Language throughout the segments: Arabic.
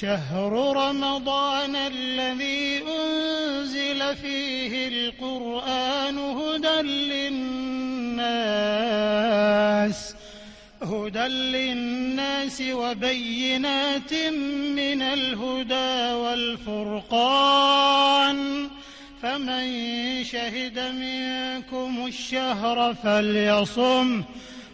شهر رمضان الذي أنزل فيه القرآن هدى للناس هدى للناس وبينات من الهدى والفرقان. فمن شهد منكم الشهر فليصم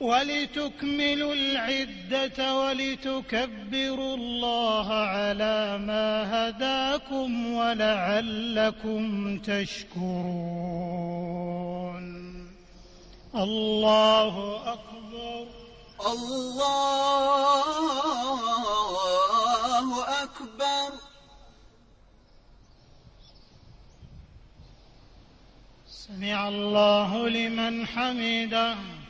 ولتكملوا العدة ولتكبروا الله على ما هداكم ولعلكم تشكرون. الله أكبر. الله أكبر. سمع الله لمن حمده.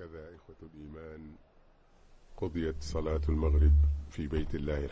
هكذا إخوة الإيمان قضيت صلاة المغرب في بيت الله